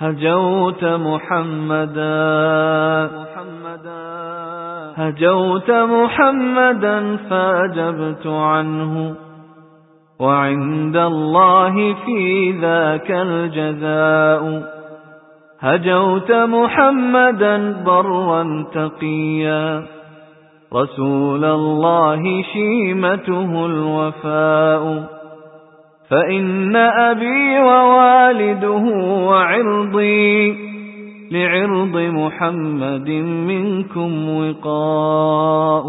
هجوت محمدا. هجوت محمدا فاجبت عنه. وعند الله في ذاك الجزاء. هجوت محمدا برا تقيا. رسول الله شيمته الوفاء. فإن أبي ووالده وعرضي لعرض محمد منكم وقاء